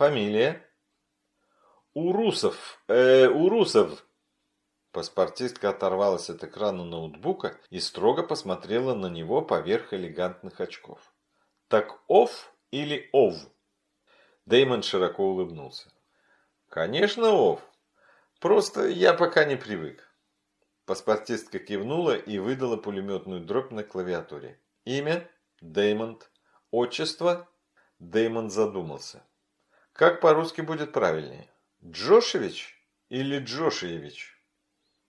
Фамилия? Урусов. Э, Урусов. Паспортистка оторвалась от экрана ноутбука и строго посмотрела на него поверх элегантных очков. Так Ов или Ов? Дэймон широко улыбнулся. Конечно, Ов. Просто я пока не привык. Паспортистка кивнула и выдала пулеметную дробь на клавиатуре. Имя? Дэймонд. Отчество? Дэймонд задумался. Как по-русски будет правильнее? Джошевич или Джошиевич?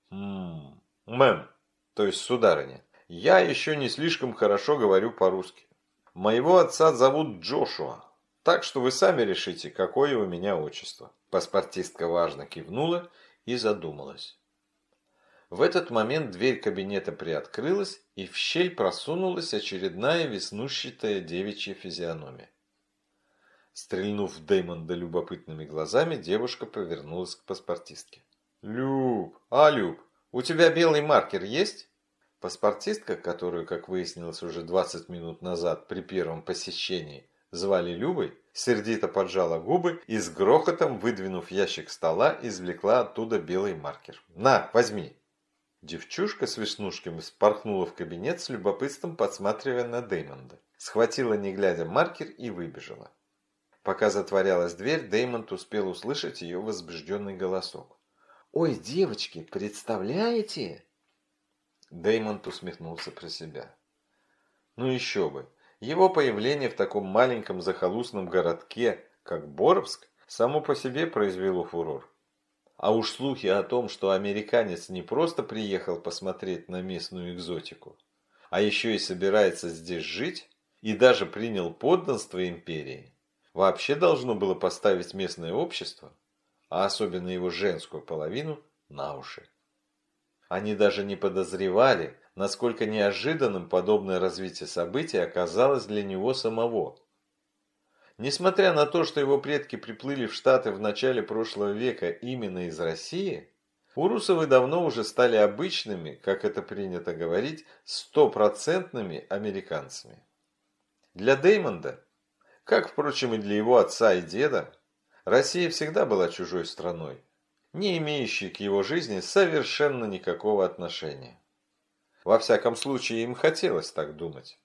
Мэм, то есть сударыня, я еще не слишком хорошо говорю по-русски. Моего отца зовут Джошуа, так что вы сами решите, какое у меня отчество. Паспортистка важно кивнула и задумалась. В этот момент дверь кабинета приоткрылась, и в щель просунулась очередная веснущатая девичья физиономия. Стрельнув Дэймонда любопытными глазами, девушка повернулась к паспортистке. «Люб, а, Люб, у тебя белый маркер есть?» Паспортистка, которую, как выяснилось уже 20 минут назад при первом посещении, звали Любой, сердито поджала губы и с грохотом, выдвинув ящик стола, извлекла оттуда белый маркер. «На, возьми!» Девчушка с веснушками спорхнула в кабинет с любопытством, подсматривая на Дэймонда. Схватила, не глядя, маркер и выбежала. Пока затворялась дверь, Дэймонд успел услышать ее возбужденный голосок. «Ой, девочки, представляете?» Дэймонд усмехнулся про себя. Ну еще бы, его появление в таком маленьком захолустном городке, как Боровск, само по себе произвело фурор. А уж слухи о том, что американец не просто приехал посмотреть на местную экзотику, а еще и собирается здесь жить, и даже принял подданство империи, вообще должно было поставить местное общество, а особенно его женскую половину, на уши. Они даже не подозревали, насколько неожиданным подобное развитие событий оказалось для него самого. Несмотря на то, что его предки приплыли в Штаты в начале прошлого века именно из России, Урусовы давно уже стали обычными, как это принято говорить, стопроцентными американцами. Для Деймонда как, впрочем, и для его отца и деда, Россия всегда была чужой страной, не имеющей к его жизни совершенно никакого отношения. Во всяком случае, им хотелось так думать.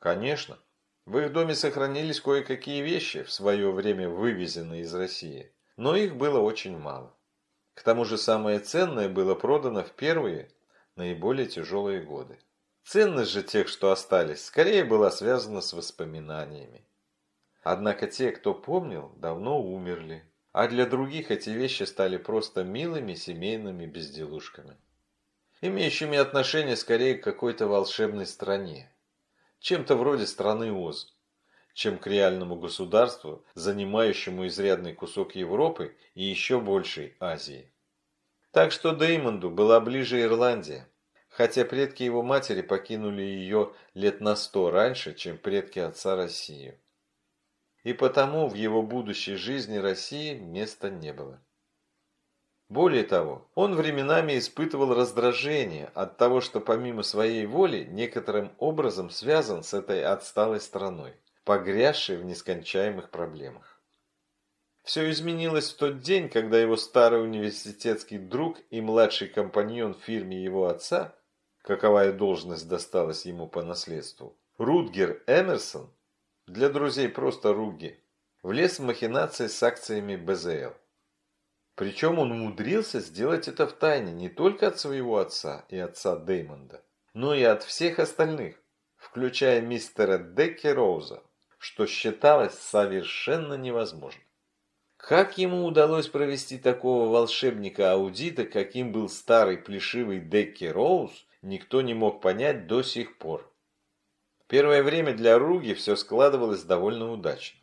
Конечно, в их доме сохранились кое-какие вещи, в свое время вывезенные из России, но их было очень мало. К тому же самое ценное было продано в первые, наиболее тяжелые годы. Ценность же тех, что остались, скорее была связана с воспоминаниями. Однако те, кто помнил, давно умерли, а для других эти вещи стали просто милыми семейными безделушками, имеющими отношение скорее к какой-то волшебной стране, чем-то вроде страны Оз, чем к реальному государству, занимающему изрядный кусок Европы и еще большей Азии. Так что Деймонду была ближе Ирландия, хотя предки его матери покинули ее лет на сто раньше, чем предки отца Россию и потому в его будущей жизни России места не было. Более того, он временами испытывал раздражение от того, что помимо своей воли некоторым образом связан с этой отсталой страной, погрязшей в нескончаемых проблемах. Все изменилось в тот день, когда его старый университетский друг и младший компаньон в фирме его отца, каковая должность досталась ему по наследству, Рутгер Эмерсон, для друзей просто Руги, влез в махинации с акциями БЗЛ. Причем он умудрился сделать это в тайне не только от своего отца и отца Деймонда, но и от всех остальных, включая мистера Декки Роуза, что считалось совершенно невозможным. Как ему удалось провести такого волшебника аудита, каким был старый плешивый Декки Роуз, никто не мог понять до сих пор. Первое время для Руги все складывалось довольно удачно.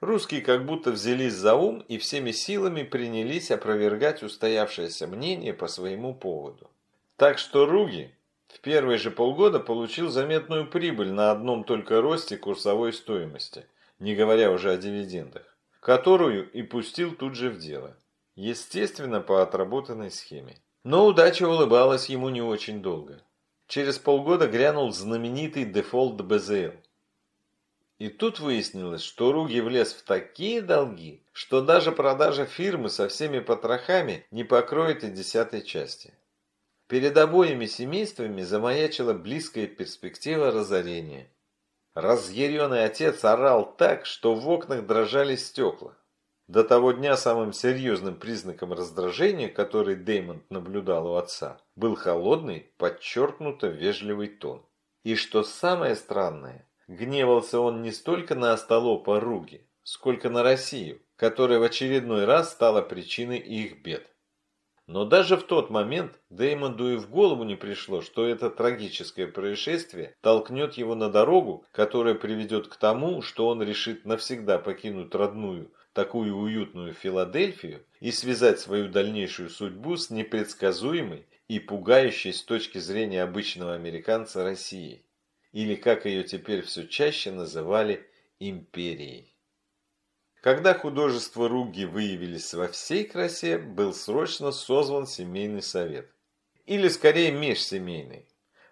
Русские как будто взялись за ум и всеми силами принялись опровергать устоявшееся мнение по своему поводу. Так что Руги в первые же полгода получил заметную прибыль на одном только росте курсовой стоимости, не говоря уже о дивидендах, которую и пустил тут же в дело. Естественно, по отработанной схеме. Но удача улыбалась ему не очень долго. Через полгода грянул знаменитый дефолт БЗЛ. И тут выяснилось, что Руги влез в такие долги, что даже продажа фирмы со всеми потрохами не покроет и десятой части. Перед обоими семействами замаячила близкая перспектива разорения. Разъяренный отец орал так, что в окнах дрожали стекла. До того дня самым серьезным признаком раздражения, который Деймонд наблюдал у отца, был холодный, подчеркнуто вежливый тон. И что самое странное, гневался он не столько на остолопа Руги, сколько на Россию, которая в очередной раз стала причиной их бед. Но даже в тот момент Деймонду и в голову не пришло, что это трагическое происшествие толкнет его на дорогу, которая приведет к тому, что он решит навсегда покинуть родную, такую уютную Филадельфию и связать свою дальнейшую судьбу с непредсказуемой и пугающей с точки зрения обычного американца Россией. Или, как ее теперь все чаще называли, империей. Когда художества Руги выявились во всей красе, был срочно созван семейный совет. Или скорее межсемейный,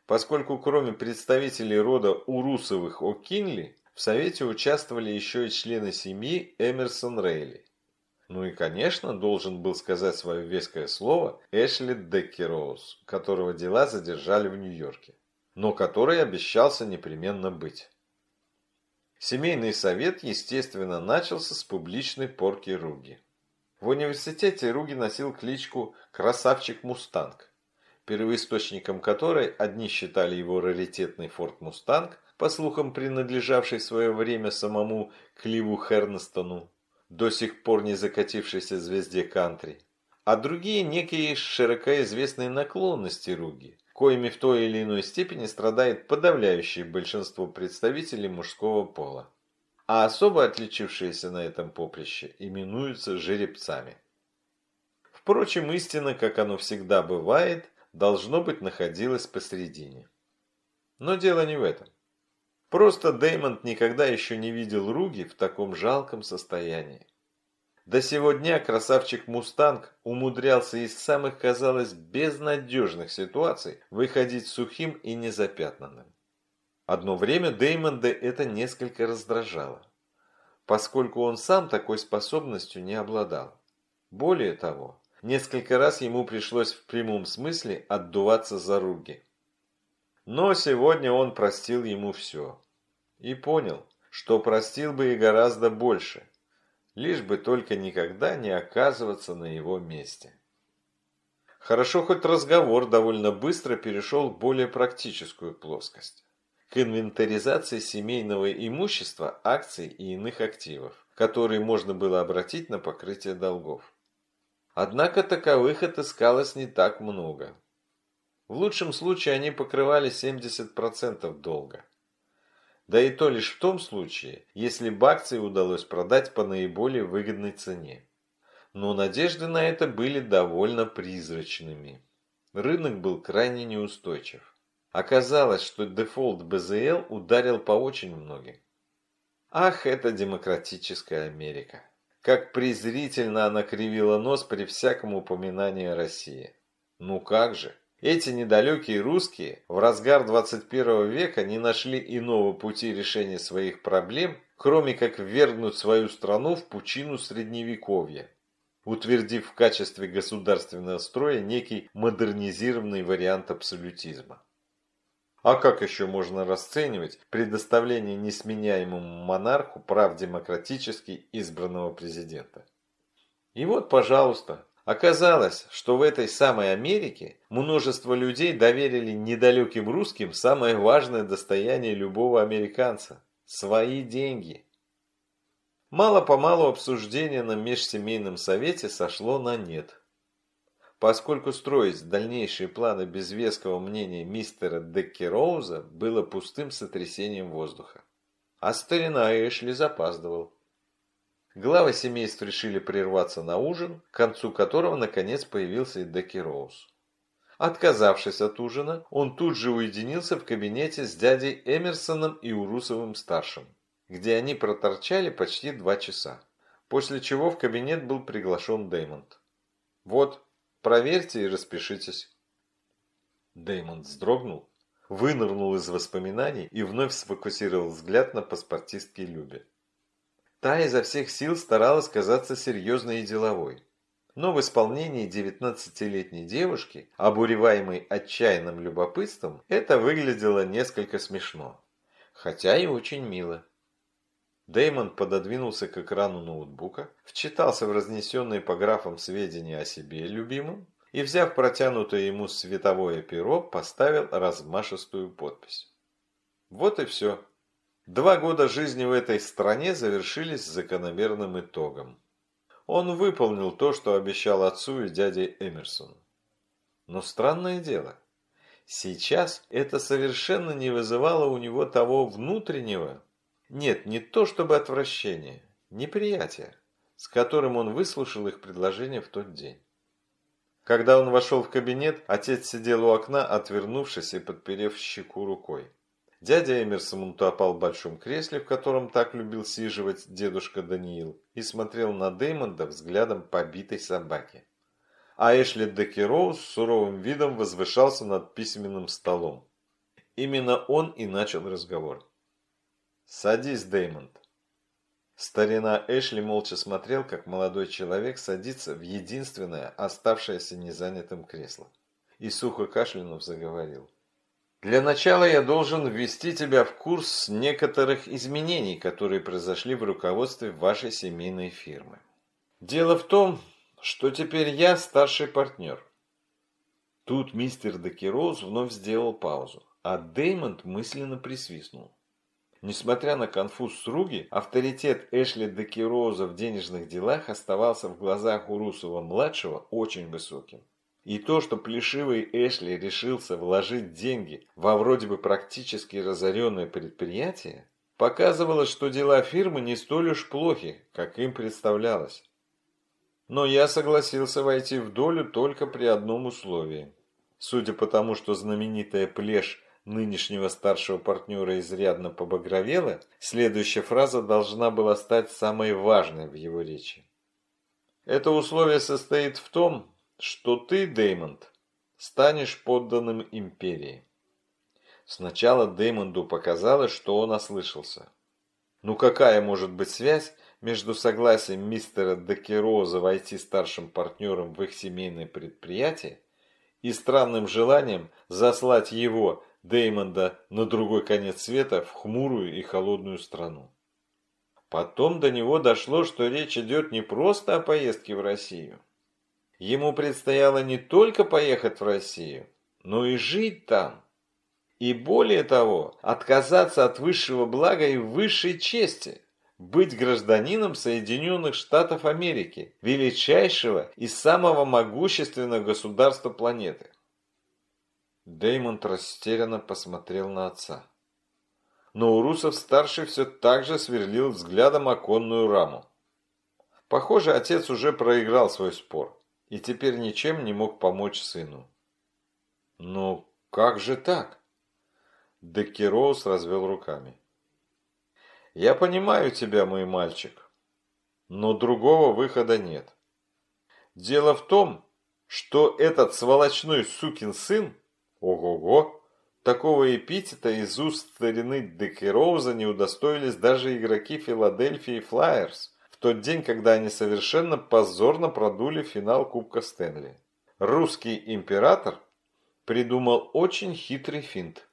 поскольку кроме представителей рода Урусовых О'Кинли, в совете участвовали еще и члены семьи Эмерсон Рейли. Ну и, конечно, должен был сказать свое веское слово Эшли Деккероуз, которого дела задержали в Нью-Йорке, но который обещался непременно быть. Семейный совет, естественно, начался с публичной порки Руги. В университете Руги носил кличку «Красавчик Мустанг», первоисточником которой одни считали его раритетный Форд Мустанг, по слухам принадлежавший в свое время самому Кливу Хернестону, до сих пор не закатившейся звезде кантри, а другие некие широко известные наклонности Руги, коими в той или иной степени страдает подавляющее большинство представителей мужского пола. А особо отличившиеся на этом поприще именуются жеребцами. Впрочем, истина, как оно всегда бывает, должно быть находилась посередине. Но дело не в этом. Просто Деймонд никогда еще не видел Руги в таком жалком состоянии. До сего дня красавчик Мустанг умудрялся из самых, казалось, безнадежных ситуаций выходить сухим и незапятнанным. Одно время Деймонда это несколько раздражало, поскольку он сам такой способностью не обладал. Более того, несколько раз ему пришлось в прямом смысле отдуваться за руги. Но сегодня он простил ему все. И понял, что простил бы и гораздо больше – лишь бы только никогда не оказываться на его месте. Хорошо, хоть разговор довольно быстро перешел в более практическую плоскость. К инвентаризации семейного имущества, акций и иных активов, которые можно было обратить на покрытие долгов. Однако таковых отыскалось не так много. В лучшем случае они покрывали 70% долга. Да и то лишь в том случае, если бы акции удалось продать по наиболее выгодной цене. Но надежды на это были довольно призрачными. Рынок был крайне неустойчив. Оказалось, что дефолт БЗЛ ударил по очень многим. Ах, это демократическая Америка. Как презрительно она кривила нос при всяком упоминании о России. Ну как же? Эти недалекие русские в разгар 21 века не нашли иного пути решения своих проблем, кроме как ввергнуть свою страну в пучину средневековья, утвердив в качестве государственного строя некий модернизированный вариант абсолютизма. А как еще можно расценивать предоставление несменяемому монарху прав демократически избранного президента? И вот, пожалуйста, Оказалось, что в этой самой Америке множество людей доверили недалеким русским самое важное достояние любого американца – свои деньги. Мало-помалу обсуждение на межсемейном совете сошло на нет. Поскольку строить дальнейшие планы без веского мнения мистера Деккероуза было пустым сотрясением воздуха. А старина Эшли запаздывал. Главы семейств решили прерваться на ужин, к концу которого наконец появился и Декки Роуз. Отказавшись от ужина, он тут же уединился в кабинете с дядей Эмерсоном и Урусовым-старшим, где они проторчали почти два часа, после чего в кабинет был приглашен Деймонд. «Вот, проверьте и распишитесь». Деймонд вздрогнул, вынырнул из воспоминаний и вновь сфокусировал взгляд на паспортистке Любе. Та изо всех сил старалась казаться серьезной и деловой. Но в исполнении девятнадцатилетней девушки, обуреваемой отчаянным любопытством, это выглядело несколько смешно. Хотя и очень мило. Дэймон пододвинулся к экрану ноутбука, вчитался в разнесенные по графам сведения о себе любимом и, взяв протянутое ему световое перо, поставил размашистую подпись. Вот и все. Два года жизни в этой стране завершились закономерным итогом. Он выполнил то, что обещал отцу и дяде Эмерсону. Но странное дело, сейчас это совершенно не вызывало у него того внутреннего, нет, не то чтобы отвращение, неприятие, с которым он выслушал их предложение в тот день. Когда он вошел в кабинет, отец сидел у окна, отвернувшись и подперев щеку рукой. Дядя Эмерсон утопал в большом кресле, в котором так любил сиживать дедушка Даниил, и смотрел на Деймонда взглядом побитой собаки. А Эшли Декероуз с суровым видом возвышался над письменным столом. Именно он и начал разговор. «Садись, Деймонд». Старина Эшли молча смотрел, как молодой человек садится в единственное оставшееся незанятым кресло. И сухо кашлянув заговорил. Для начала я должен ввести тебя в курс некоторых изменений, которые произошли в руководстве вашей семейной фирмы. Дело в том, что теперь я старший партнер. Тут мистер Декироуз вновь сделал паузу, а Деймонд мысленно присвистнул. Несмотря на конфуз Сруги, авторитет Эшли Декироуза в денежных делах оставался в глазах Урусова-младшего очень высоким. И то, что плешивый Эшли решился вложить деньги во вроде бы практически разоренное предприятие, показывало, что дела фирмы не столь уж плохи, как им представлялось. Но я согласился войти в долю только при одном условии. Судя по тому, что знаменитая плешь нынешнего старшего партнера изрядно побагровела, следующая фраза должна была стать самой важной в его речи. Это условие состоит в том, что ты, Деймонд, станешь подданным империи. Сначала Деймонду показалось, что он ослышался. Ну какая может быть связь между согласием мистера Декероза войти старшим партнером в их семейное предприятие и странным желанием заслать его, Деймонда, на другой конец света в хмурую и холодную страну? Потом до него дошло, что речь идет не просто о поездке в Россию, Ему предстояло не только поехать в Россию, но и жить там. И более того, отказаться от высшего блага и высшей чести – быть гражданином Соединенных Штатов Америки, величайшего и самого могущественного государства планеты. Деймонд растерянно посмотрел на отца. Но Урусов-старший все так же сверлил взглядом оконную раму. Похоже, отец уже проиграл свой спор и теперь ничем не мог помочь сыну. «Ну, как же так?» Деккероус развел руками. «Я понимаю тебя, мой мальчик, но другого выхода нет. Дело в том, что этот сволочной сукин сын, ого-го, такого эпитета из уст старины Деккероуза не удостоились даже игроки Филадельфии Флайерс, в тот день, когда они совершенно позорно продули финал Кубка Стэнли. Русский император придумал очень хитрый финт.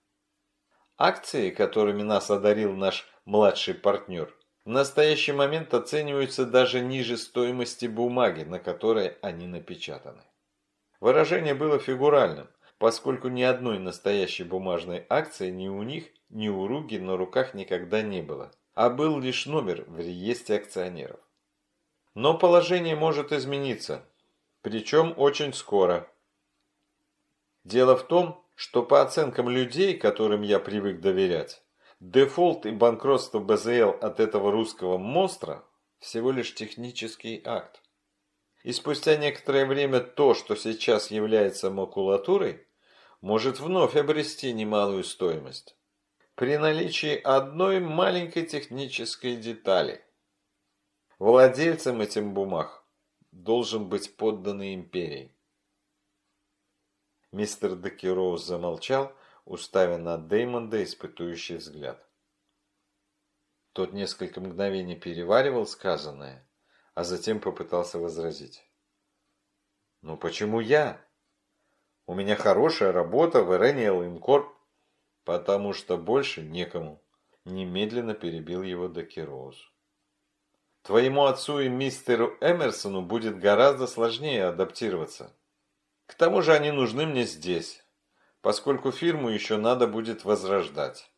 Акции, которыми нас одарил наш младший партнер, в настоящий момент оцениваются даже ниже стоимости бумаги, на которой они напечатаны. Выражение было фигуральным, поскольку ни одной настоящей бумажной акции ни у них, ни у Руги на руках никогда не было – а был лишь номер в реестре акционеров. Но положение может измениться, причем очень скоро. Дело в том, что по оценкам людей, которым я привык доверять, дефолт и банкротство БЗЛ от этого русского монстра всего лишь технический акт. И спустя некоторое время то, что сейчас является макулатурой, может вновь обрести немалую стоимость при наличии одной маленькой технической детали. Владельцем этим бумаг должен быть подданный империи. Мистер Декероуз замолчал, уставя на Деймонда испытующий взгляд. Тот несколько мгновений переваривал сказанное, а затем попытался возразить. «Ну почему я? У меня хорошая работа в Эрениал Инкорп, потому что больше некому», немедленно перебил его Докероуз. «Твоему отцу и мистеру Эмерсону будет гораздо сложнее адаптироваться. К тому же они нужны мне здесь, поскольку фирму еще надо будет возрождать.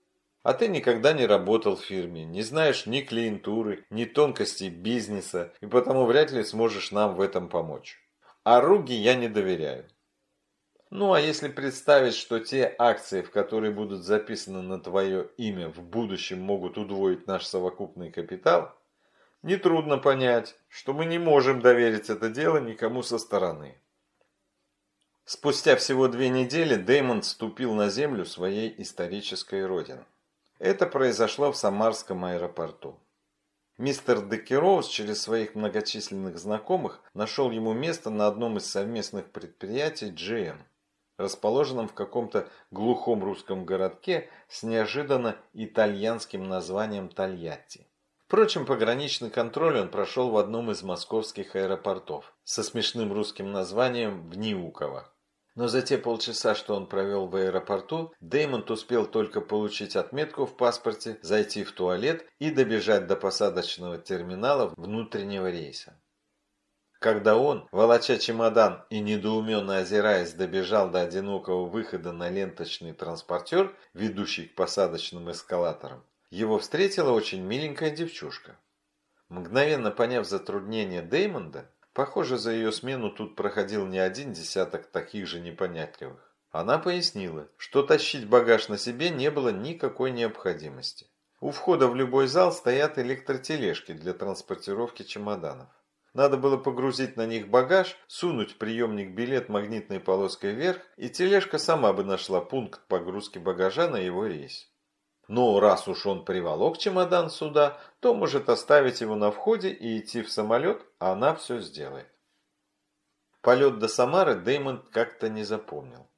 А ты никогда не работал в фирме, не знаешь ни клиентуры, ни тонкостей бизнеса, и потому вряд ли сможешь нам в этом помочь. А Руги я не доверяю. Ну а если представить, что те акции, в которые будут записаны на твое имя, в будущем могут удвоить наш совокупный капитал, нетрудно понять, что мы не можем доверить это дело никому со стороны. Спустя всего две недели Дэймон вступил на землю своей исторической родины. Это произошло в Самарском аэропорту. Мистер Декероуз через своих многочисленных знакомых нашел ему место на одном из совместных предприятий GM, расположенном в каком-то глухом русском городке с неожиданно итальянским названием Тольятти. Впрочем, пограничный контроль он прошел в одном из московских аэропортов со смешным русским названием Вниуково. Но за те полчаса, что он провел в аэропорту, Деймонд успел только получить отметку в паспорте, зайти в туалет и добежать до посадочного терминала внутреннего рейса. Когда он, волоча чемодан и недоуменно озираясь, добежал до одинокого выхода на ленточный транспортер, ведущий к посадочным эскалаторам, его встретила очень миленькая девчушка. Мгновенно поняв затруднение Деймонда, Похоже, за ее смену тут проходил не один десяток таких же непонятливых. Она пояснила, что тащить багаж на себе не было никакой необходимости. У входа в любой зал стоят электротележки для транспортировки чемоданов. Надо было погрузить на них багаж, сунуть приемник билет магнитной полоской вверх, и тележка сама бы нашла пункт погрузки багажа на его рейс. Но раз уж он приволок чемодан сюда, то может оставить его на входе и идти в самолет, а она все сделает. Полет до Самары Дэймонд как-то не запомнил.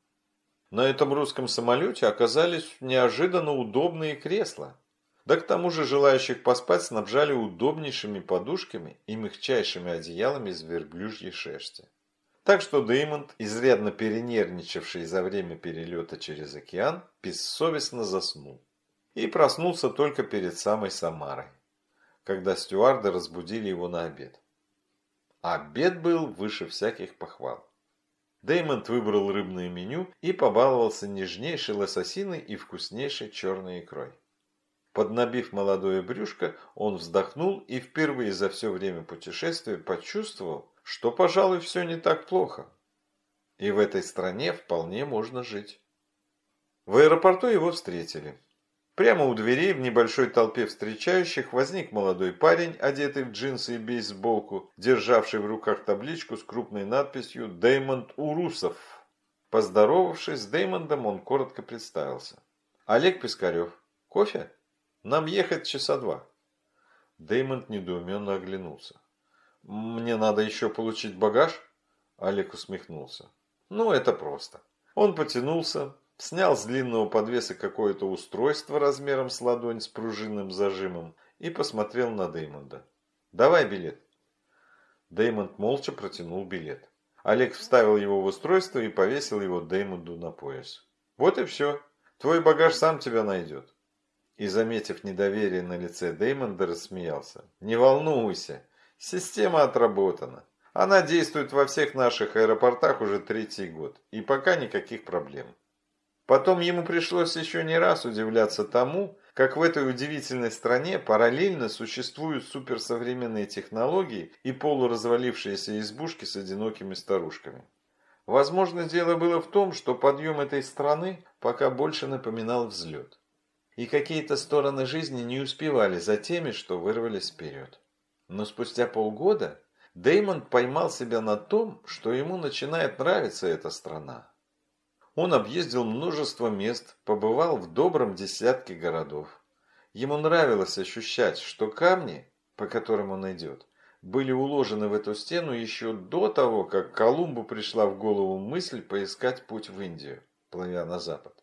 На этом русском самолете оказались неожиданно удобные кресла. Да к тому же желающих поспать снабжали удобнейшими подушками и мягчайшими одеялами из верблюжьей шерсти. Так что Дэймонд, изрядно перенервничавший за время перелета через океан, бессовестно заснул и проснулся только перед самой Самарой, когда стюарды разбудили его на обед. Обед был выше всяких похвал. Деймонд выбрал рыбное меню и побаловался нежнейшей лососиной и вкуснейшей черной икрой. Поднабив молодое брюшко, он вздохнул и впервые за все время путешествия почувствовал, что, пожалуй, все не так плохо. И в этой стране вполне можно жить. В аэропорту его встретили. Прямо у дверей в небольшой толпе встречающих возник молодой парень, одетый в джинсы и бейсболку, державший в руках табличку с крупной надписью «Дэймонд Урусов». Поздоровавшись с Дэймондом, он коротко представился. «Олег Пискарев. Кофе? Нам ехать часа два». Дэймонд недоуменно оглянулся. «Мне надо еще получить багаж?» Олег усмехнулся. «Ну, это просто». Он потянулся, Снял с длинного подвеса какое-то устройство размером с ладонь с пружинным зажимом и посмотрел на Деймонда. «Давай билет». Деймонд молча протянул билет. Олег вставил его в устройство и повесил его Деймонду на пояс. «Вот и все. Твой багаж сам тебя найдет». И, заметив недоверие на лице Деймонда, рассмеялся. «Не волнуйся, система отработана. Она действует во всех наших аэропортах уже третий год, и пока никаких проблем». Потом ему пришлось еще не раз удивляться тому, как в этой удивительной стране параллельно существуют суперсовременные технологии и полуразвалившиеся избушки с одинокими старушками. Возможно, дело было в том, что подъем этой страны пока больше напоминал взлет. И какие-то стороны жизни не успевали за теми, что вырвались вперед. Но спустя полгода Деймонд поймал себя на том, что ему начинает нравиться эта страна. Он объездил множество мест, побывал в добром десятке городов. Ему нравилось ощущать, что камни, по которым он идет, были уложены в эту стену еще до того, как Колумбу пришла в голову мысль поискать путь в Индию, плывя на запад.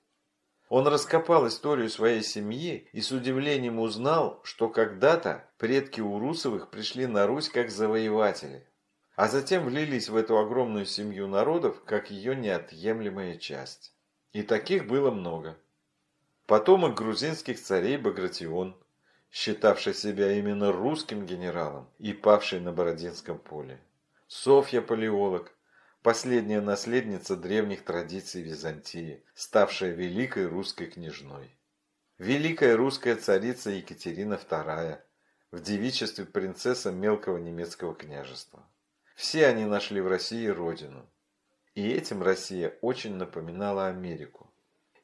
Он раскопал историю своей семьи и с удивлением узнал, что когда-то предки Урусовых пришли на Русь как завоеватели, а затем влились в эту огромную семью народов как ее неотъемлемая часть. И таких было много. Потомок грузинских царей Багратион, считавший себя именно русским генералом и павший на Бородинском поле. Софья Палеолог, последняя наследница древних традиций Византии, ставшая великой русской княжной. Великая русская царица Екатерина II, в девичестве принцесса мелкого немецкого княжества. Все они нашли в России родину. И этим Россия очень напоминала Америку.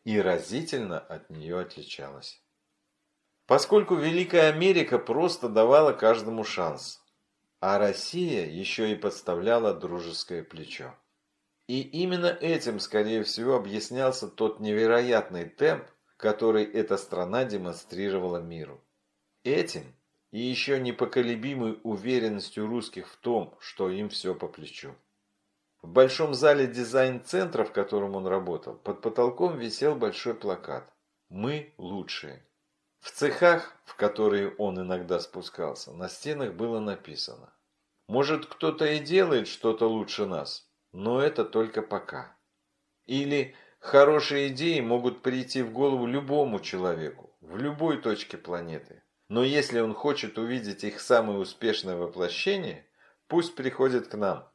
И разительно от нее отличалась. Поскольку Великая Америка просто давала каждому шанс, а Россия еще и подставляла дружеское плечо. И именно этим, скорее всего, объяснялся тот невероятный темп, который эта страна демонстрировала миру. Этим и еще непоколебимой уверенностью русских в том, что им все по плечу. В большом зале дизайн-центра, в котором он работал, под потолком висел большой плакат «Мы лучшие». В цехах, в которые он иногда спускался, на стенах было написано «Может, кто-то и делает что-то лучше нас, но это только пока». Или «Хорошие идеи могут прийти в голову любому человеку, в любой точке планеты. Но если он хочет увидеть их самое успешное воплощение, пусть приходит к нам».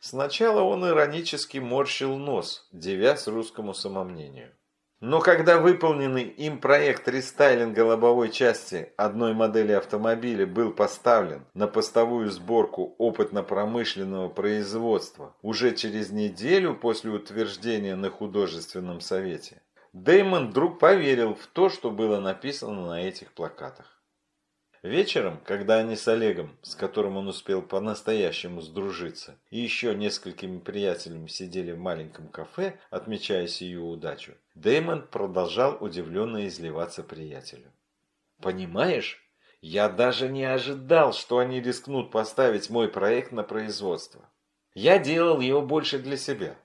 Сначала он иронически морщил нос, девясь русскому самомнению. Но когда выполненный им проект рестайлинга лобовой части одной модели автомобиля был поставлен на постовую сборку опытно-промышленного производства уже через неделю после утверждения на художественном совете, Дэймон вдруг поверил в то, что было написано на этих плакатах. Вечером, когда они с Олегом, с которым он успел по-настоящему сдружиться, и еще несколькими приятелями сидели в маленьком кафе, отмечая сию удачу, Дэймон продолжал удивленно изливаться приятелю. «Понимаешь, я даже не ожидал, что они рискнут поставить мой проект на производство. Я делал его больше для себя.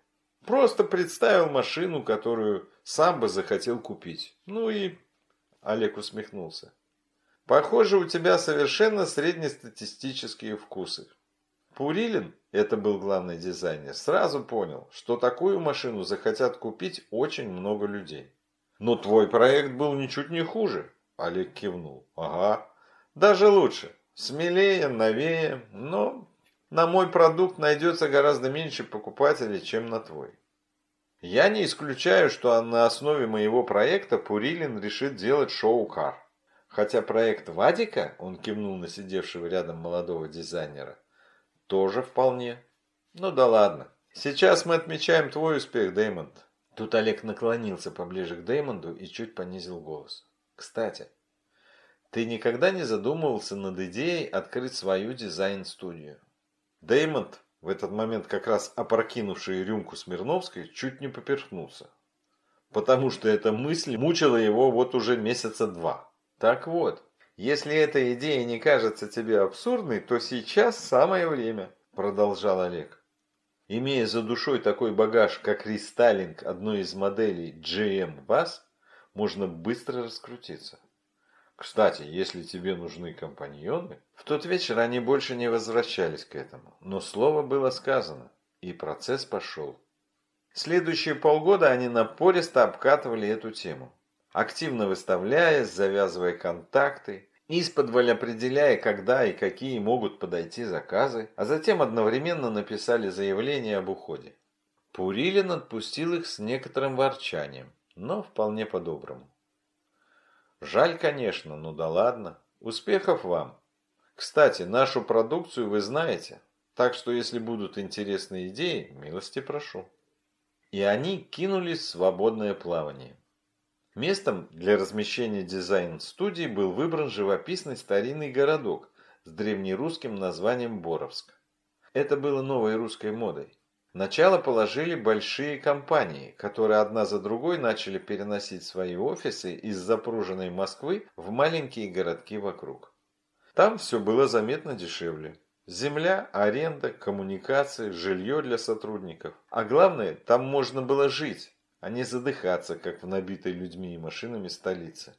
Просто представил машину, которую сам бы захотел купить. Ну и...» Олег усмехнулся. Похоже, у тебя совершенно среднестатистические вкусы. Пурилин, это был главный дизайнер, сразу понял, что такую машину захотят купить очень много людей. Но твой проект был ничуть не хуже. Олег кивнул. Ага, даже лучше. Смелее, новее, но на мой продукт найдется гораздо меньше покупателей, чем на твой. Я не исключаю, что на основе моего проекта Пурилин решит делать шоу-кар. Хотя проект Вадика, он кивнул на сидевшего рядом молодого дизайнера, тоже вполне. Ну да ладно. Сейчас мы отмечаем твой успех, Дэймонд. Тут Олег наклонился поближе к Дэймонду и чуть понизил голос. Кстати, ты никогда не задумывался над идеей открыть свою дизайн-студию? Дэймонд, в этот момент как раз опрокинувший рюмку Смирновской, чуть не поперхнулся. Потому что эта мысль мучила его вот уже месяца два. Так вот, если эта идея не кажется тебе абсурдной, то сейчас самое время, продолжал Олег. Имея за душой такой багаж, как рестайлинг одной из моделей GM Bass, можно быстро раскрутиться. Кстати, если тебе нужны компаньоны... В тот вечер они больше не возвращались к этому, но слово было сказано, и процесс пошел. Следующие полгода они напористо обкатывали эту тему активно выставляясь, завязывая контакты, из-под определяя, когда и какие могут подойти заказы, а затем одновременно написали заявление об уходе. Пурилин отпустил их с некоторым ворчанием, но вполне по-доброму. Жаль, конечно, ну да ладно. Успехов вам. Кстати, нашу продукцию вы знаете, так что если будут интересные идеи, милости прошу. И они кинулись в свободное плавание. Местом для размещения дизайн-студии был выбран живописный старинный городок с древнерусским названием Боровск. Это было новой русской модой. Начало положили большие компании, которые одна за другой начали переносить свои офисы из запруженной Москвы в маленькие городки вокруг. Там все было заметно дешевле. Земля, аренда, коммуникации, жилье для сотрудников. А главное, там можно было жить, а не задыхаться, как в набитой людьми и машинами столице.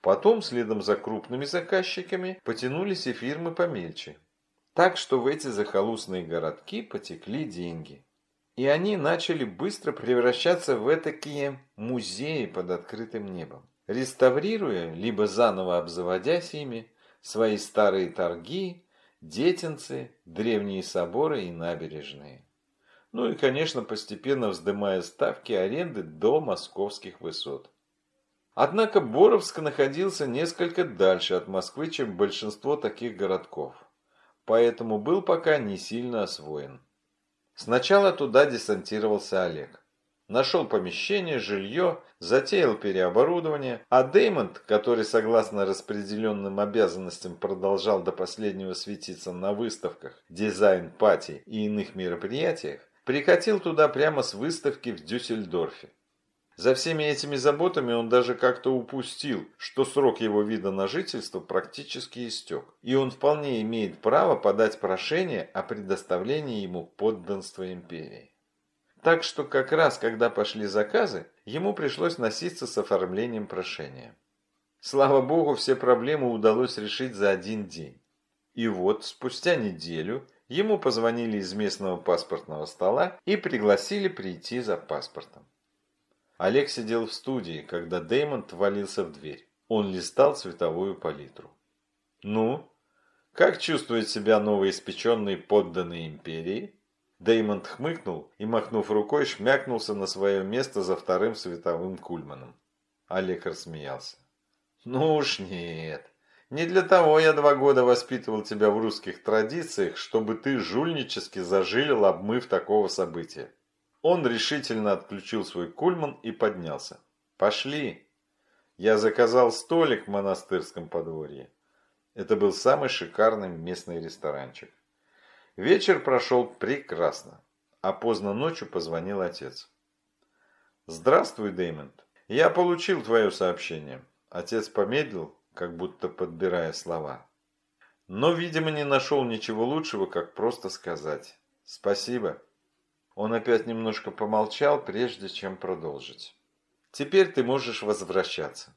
Потом, следом за крупными заказчиками, потянулись и фирмы помельче. Так что в эти захолустные городки потекли деньги. И они начали быстро превращаться в такие музеи под открытым небом, реставрируя, либо заново обзаводясь ими, свои старые торги, детинцы, древние соборы и набережные. Ну и, конечно, постепенно вздымая ставки аренды до московских высот. Однако Боровск находился несколько дальше от Москвы, чем большинство таких городков, поэтому был пока не сильно освоен. Сначала туда десантировался Олег. Нашел помещение, жилье, затеял переоборудование, а Деймонд, который согласно распределенным обязанностям продолжал до последнего светиться на выставках, дизайн-пати и иных мероприятиях, прикатил туда прямо с выставки в Дюссельдорфе. За всеми этими заботами он даже как-то упустил, что срок его вида на жительство практически истек, и он вполне имеет право подать прошение о предоставлении ему подданства империи. Так что как раз, когда пошли заказы, ему пришлось носиться с оформлением прошения. Слава богу, все проблемы удалось решить за один день. И вот, спустя неделю, ему позвонили из местного паспортного стола и пригласили прийти за паспортом. Олег сидел в студии, когда Дэймонд валился в дверь. Он листал цветовую палитру. «Ну, как чувствует себя новоиспеченный подданный империи?» Дэймонд хмыкнул и, махнув рукой, шмякнулся на свое место за вторым световым кульманом. Олег рассмеялся. «Ну уж нет. Не для того я два года воспитывал тебя в русских традициях, чтобы ты жульнически зажилил, обмыв такого события. Он решительно отключил свой кульман и поднялся. «Пошли!» Я заказал столик в монастырском подворье. Это был самый шикарный местный ресторанчик. Вечер прошел прекрасно, а поздно ночью позвонил отец. «Здравствуй, Дэймонд. Я получил твое сообщение». Отец помедлил, как будто подбирая слова. Но, видимо, не нашел ничего лучшего, как просто сказать «Спасибо». Он опять немножко помолчал, прежде чем продолжить. «Теперь ты можешь возвращаться.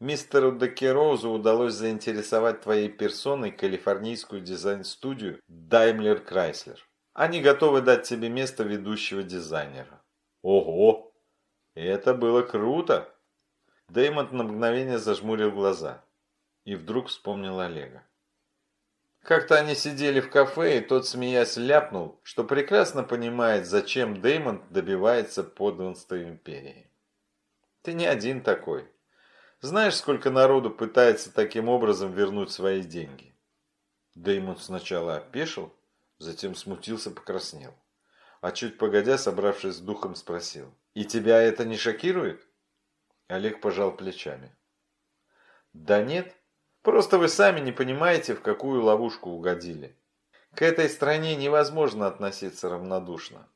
Мистеру Декерозу удалось заинтересовать твоей персоной калифорнийскую дизайн-студию Daimler Chrysler. Они готовы дать тебе место ведущего дизайнера». «Ого! Это было круто!» Дэймонд на мгновение зажмурил глаза и вдруг вспомнил Олега. Как-то они сидели в кафе, и тот, смеясь, ляпнул, что прекрасно понимает, зачем Деймонд добивается подданства империи. Ты не один такой. Знаешь, сколько народу пытается таким образом вернуть свои деньги? Деймонд сначала опешил, затем смутился, покраснел. А чуть погодя, собравшись с духом, спросил. «И тебя это не шокирует?» Олег пожал плечами. «Да нет, Просто вы сами не понимаете, в какую ловушку угодили. К этой стране невозможно относиться равнодушно.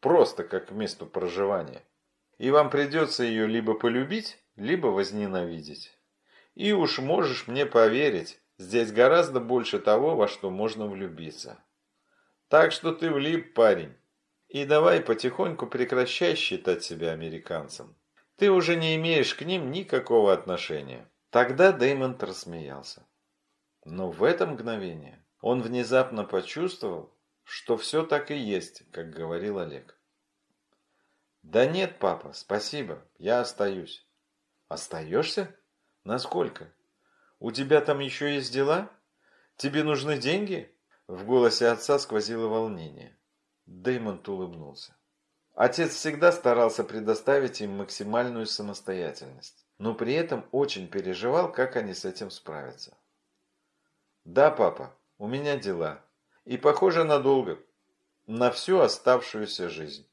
Просто как к месту проживания. И вам придется ее либо полюбить, либо возненавидеть. И уж можешь мне поверить, здесь гораздо больше того, во что можно влюбиться. Так что ты влип, парень. И давай потихоньку прекращай считать себя американцем. Ты уже не имеешь к ним никакого отношения. Тогда Дэймонд рассмеялся. Но в это мгновение он внезапно почувствовал, что все так и есть, как говорил Олег. «Да нет, папа, спасибо, я остаюсь». «Остаешься? Насколько? У тебя там еще есть дела? Тебе нужны деньги?» В голосе отца сквозило волнение. Дэймонд улыбнулся. Отец всегда старался предоставить им максимальную самостоятельность но при этом очень переживал, как они с этим справятся. «Да, папа, у меня дела. И, похоже, надолго. На всю оставшуюся жизнь».